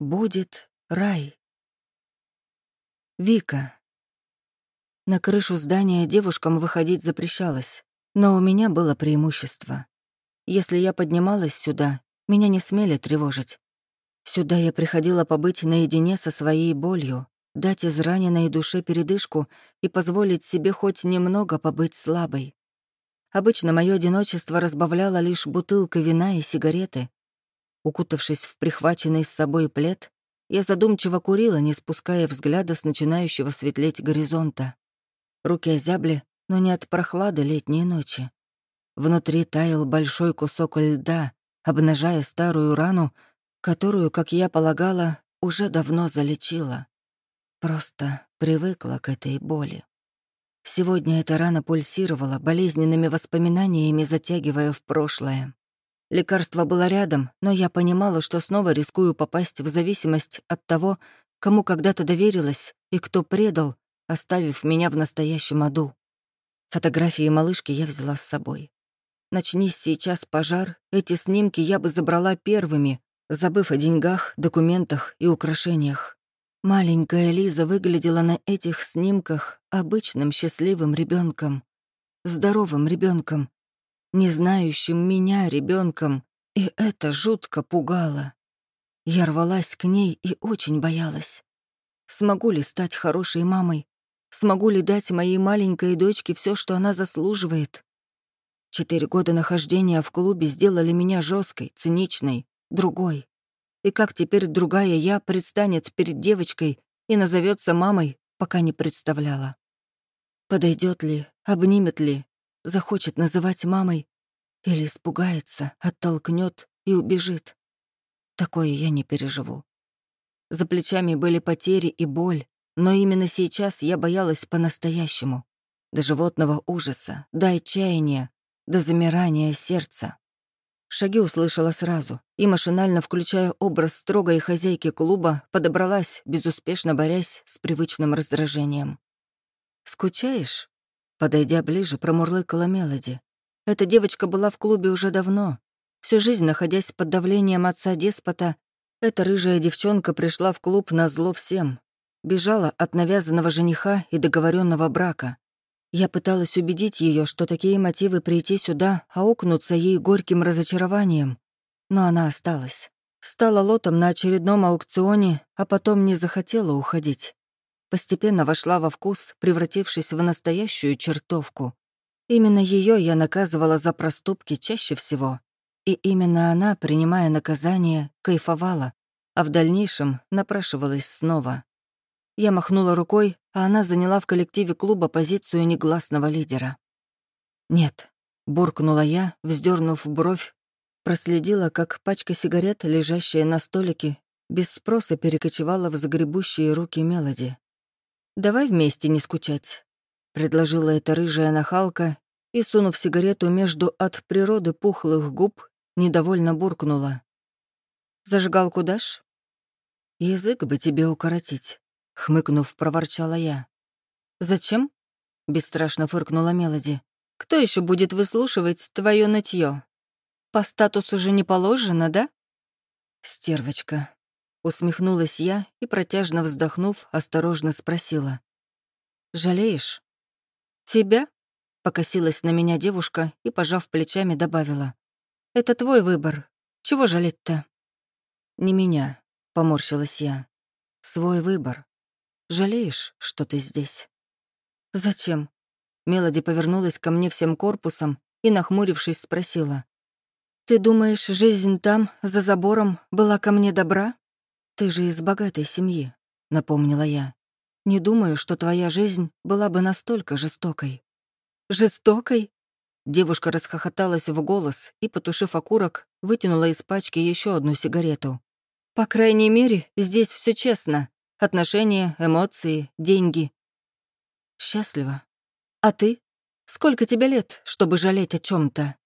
будет рай. Вика. На крышу здания девушкам выходить запрещалось, но у меня было преимущество. Если я поднималась сюда, меня не смели тревожить. Сюда я приходила побыть наедине со своей болью, дать израненной душе передышку и позволить себе хоть немного побыть слабой. Обычно мое одиночество разбавляло лишь бутылка вина и сигареты. Укутавшись в прихваченный с собой плед, я задумчиво курила, не спуская взгляда с начинающего светлеть горизонта. Руки озябли, но не от прохлады летней ночи. Внутри таял большой кусок льда, обнажая старую рану, которую, как я полагала, уже давно залечила. Просто привыкла к этой боли. Сегодня эта рана пульсировала болезненными воспоминаниями, затягивая в прошлое. Лекарство было рядом, но я понимала, что снова рискую попасть в зависимость от того, кому когда-то доверилась и кто предал, оставив меня в настоящем аду. Фотографии малышки я взяла с собой. Начнись сейчас пожар, эти снимки я бы забрала первыми, забыв о деньгах, документах и украшениях. Маленькая Лиза выглядела на этих снимках обычным счастливым ребенком, здоровым ребенком, не знающим меня ребенком, и это жутко пугало. Я рвалась к ней и очень боялась. Смогу ли стать хорошей мамой? Смогу ли дать моей маленькой дочке все, что она заслуживает? Четыре года нахождения в клубе сделали меня жесткой, циничной, другой. И как теперь другая я предстанет перед девочкой и назовется мамой, пока не представляла. Подойдет ли, обнимет ли, захочет называть мамой или испугается, оттолкнет и убежит. Такое я не переживу. За плечами были потери и боль, но именно сейчас я боялась по-настоящему. До животного ужаса, до отчаяния, до замирания сердца. Шаги услышала сразу и, машинально включая образ строгой хозяйки клуба, подобралась, безуспешно борясь с привычным раздражением. «Скучаешь?» Подойдя ближе, промурлыкала Мелоди. Эта девочка была в клубе уже давно. Всю жизнь, находясь под давлением отца-деспота, эта рыжая девчонка пришла в клуб на зло всем. Бежала от навязанного жениха и договоренного брака. Я пыталась убедить ее, что такие мотивы прийти сюда аукнутся ей горьким разочарованием. Но она осталась. Стала лотом на очередном аукционе, а потом не захотела уходить. Постепенно вошла во вкус, превратившись в настоящую чертовку. Именно ее я наказывала за проступки чаще всего. И именно она, принимая наказание, кайфовала, а в дальнейшем напрашивалась снова. Я махнула рукой, а она заняла в коллективе клуба позицию негласного лидера. «Нет», — буркнула я, вздернув бровь, проследила, как пачка сигарет, лежащая на столике, без спроса перекочевала в загребущие руки Мелоди. «Давай вместе не скучать», — предложила эта рыжая нахалка и, сунув сигарету между от природы пухлых губ, недовольно буркнула. «Зажигалку дашь?» «Язык бы тебе укоротить», Хмыкнув, проворчала я. «Зачем?» — бесстрашно фыркнула Мелоди. «Кто еще будет выслушивать твое нытье? По статусу же не положено, да?» «Стервочка», — усмехнулась я и, протяжно вздохнув, осторожно спросила. «Жалеешь?» «Тебя?» — покосилась на меня девушка и, пожав плечами, добавила. «Это твой выбор. Чего жалеть-то?» «Не меня», — поморщилась я. «Свой выбор. Жалеешь, что ты здесь?» «Зачем?» Мелоди повернулась ко мне всем корпусом и, нахмурившись, спросила. «Ты думаешь, жизнь там, за забором, была ко мне добра? Ты же из богатой семьи», — напомнила я. «Не думаю, что твоя жизнь была бы настолько жестокой». «Жестокой?» Девушка расхохоталась в голос и, потушив окурок, вытянула из пачки еще одну сигарету. «По крайней мере, здесь все честно. Отношения, эмоции, деньги. Счастлива. А ты? Сколько тебе лет, чтобы жалеть о чем то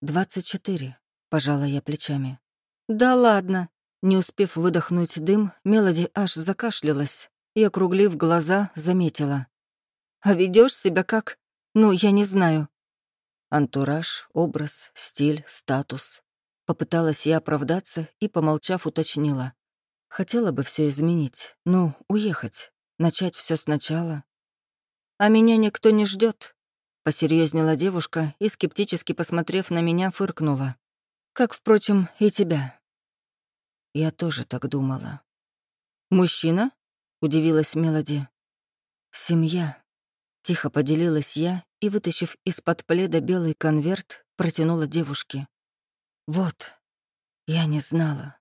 «Двадцать четыре», — пожала я плечами. «Да ладно». Не успев выдохнуть дым, Мелоди аж закашлялась и, округлив глаза, заметила. «А ведешь себя как? Ну, я не знаю». Антураж, образ, стиль, статус. Попыталась я оправдаться и, помолчав, уточнила. Хотела бы все изменить, ну, уехать, начать все сначала. А меня никто не ждет, посерьезнела девушка и, скептически посмотрев на меня, фыркнула. Как, впрочем, и тебя. Я тоже так думала. «Мужчина?» — удивилась Мелоди. «Семья», — тихо поделилась я и, вытащив из-под пледа белый конверт, протянула девушке. «Вот, я не знала».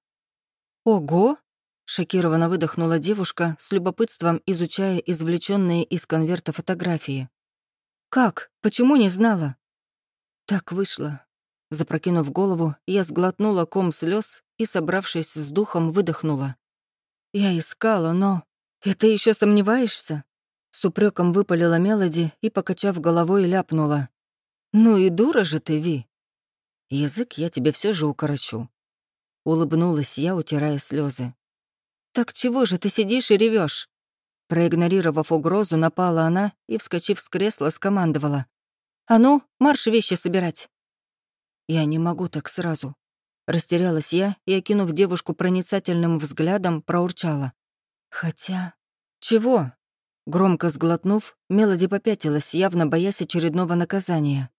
«Ого!» — шокированно выдохнула девушка, с любопытством изучая извлеченные из конверта фотографии. «Как? Почему не знала?» «Так вышло». Запрокинув голову, я сглотнула ком слез и, собравшись с духом, выдохнула. «Я искала, но...» «И ты еще сомневаешься?» С упреком выпалила Мелоди и, покачав головой, ляпнула. «Ну и дура же ты, Ви!» «Язык я тебе все же укорочу». Улыбнулась я, утирая слезы. «Так чего же ты сидишь и ревешь? Проигнорировав угрозу, напала она и, вскочив с кресла, скомандовала. «А ну, марш вещи собирать!» «Я не могу так сразу», Растерялась я и, окинув девушку проницательным взглядом, проурчала. «Хотя...» «Чего?» Громко сглотнув, Мелоди попятилась, явно боясь очередного наказания.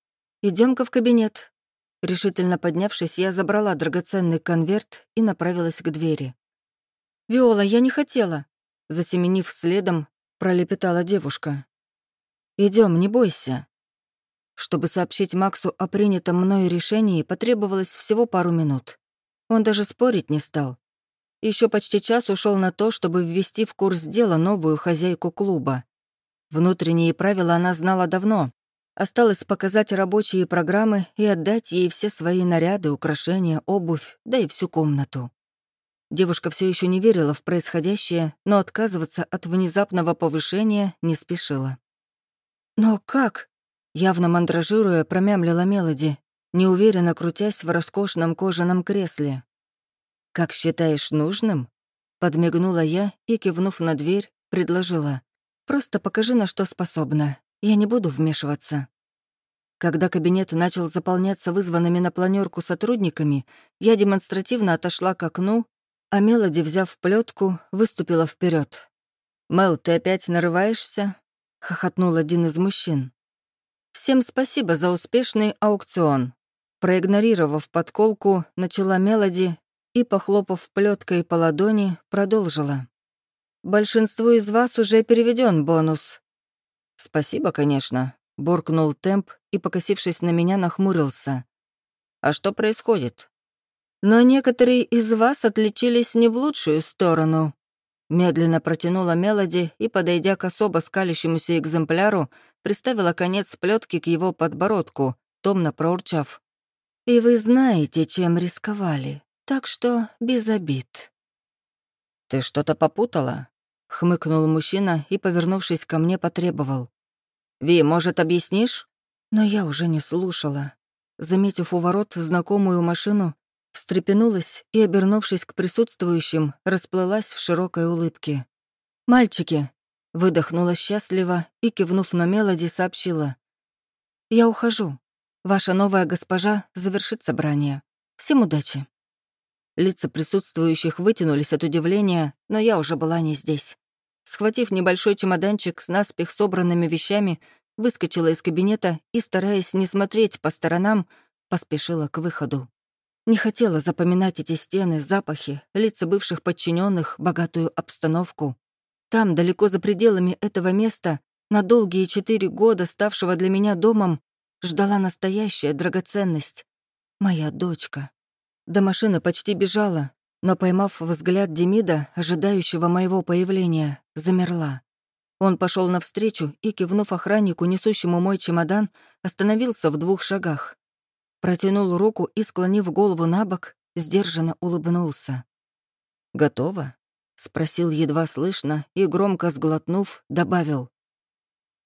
идем ка в кабинет». Решительно поднявшись, я забрала драгоценный конверт и направилась к двери. «Виола, я не хотела», — засеменив следом, пролепетала девушка. Идем, не бойся», чтобы сообщить Максу о принятом мной решении, потребовалось всего пару минут. Он даже спорить не стал. Еще почти час ушел на то, чтобы ввести в курс дела новую хозяйку клуба. Внутренние правила она знала давно. Осталось показать рабочие программы и отдать ей все свои наряды, украшения, обувь, да и всю комнату. Девушка все еще не верила в происходящее, но отказываться от внезапного повышения не спешила. «Но как?» Явно мандражируя, промямлила Мелоди, неуверенно крутясь в роскошном кожаном кресле. «Как считаешь нужным?» Подмигнула я и, кивнув на дверь, предложила. «Просто покажи, на что способна. Я не буду вмешиваться». Когда кабинет начал заполняться вызванными на планерку сотрудниками, я демонстративно отошла к окну, а Мелоди, взяв плетку, выступила вперед. «Мел, ты опять нарываешься?» — хохотнул один из мужчин. Всем спасибо за успешный аукцион. Проигнорировав подколку, начала Мелоди и, похлопав плеткой по ладони, продолжила. Большинству из вас уже переведен бонус. Спасибо, конечно, буркнул темп и, покосившись на меня, нахмурился. А что происходит? Но некоторые из вас отличились не в лучшую сторону. Медленно протянула Мелоди и, подойдя к особо скалящемуся экземпляру, приставила конец плетки к его подбородку, томно проурчав. «И вы знаете, чем рисковали, так что без обид». «Ты что-то попутала?» — хмыкнул мужчина и, повернувшись ко мне, потребовал. «Ви, может, объяснишь?» Но я уже не слушала. Заметив у ворот знакомую машину, встрепенулась и, обернувшись к присутствующим, расплылась в широкой улыбке. «Мальчики!» — выдохнула счастливо и, кивнув на Мелоди, сообщила. «Я ухожу. Ваша новая госпожа завершит собрание. Всем удачи!» Лица присутствующих вытянулись от удивления, но я уже была не здесь. Схватив небольшой чемоданчик с наспех собранными вещами, выскочила из кабинета и, стараясь не смотреть по сторонам, поспешила к выходу. Не хотела запоминать эти стены, запахи, лица бывших подчиненных, богатую обстановку. Там, далеко за пределами этого места, на долгие четыре года, ставшего для меня домом, ждала настоящая драгоценность. Моя дочка. До машины почти бежала, но, поймав взгляд Демида, ожидающего моего появления, замерла. Он пошел навстречу и, кивнув охраннику, несущему мой чемодан, остановился в двух шагах протянул руку и, склонив голову на бок, сдержанно улыбнулся. «Готово?» — спросил едва слышно и, громко сглотнув, добавил.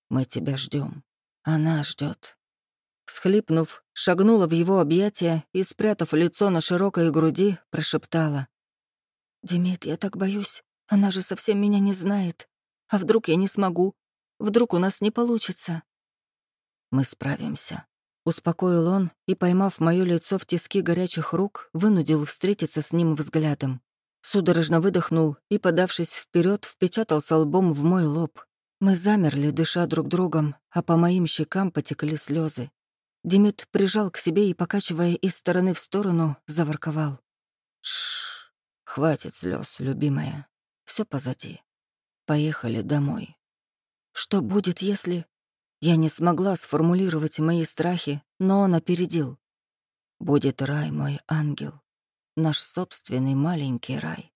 «Мы тебя ждем. Она ждет. Схлипнув, шагнула в его объятия и, спрятав лицо на широкой груди, прошептала. «Демид, я так боюсь. Она же совсем меня не знает. А вдруг я не смогу? Вдруг у нас не получится?» «Мы справимся», Успокоил он и, поймав моё лицо в тиски горячих рук, вынудил встретиться с ним взглядом. Судорожно выдохнул и, подавшись вперед, впечатался лбом в мой лоб. Мы замерли, дыша друг другом, а по моим щекам потекли слезы. Демид прижал к себе и, покачивая из стороны в сторону, заворковал. Шш, хватит слез, любимая. Все позади. Поехали домой. Что будет, если... Я не смогла сформулировать мои страхи, но он опередил. Будет рай, мой ангел. Наш собственный маленький рай.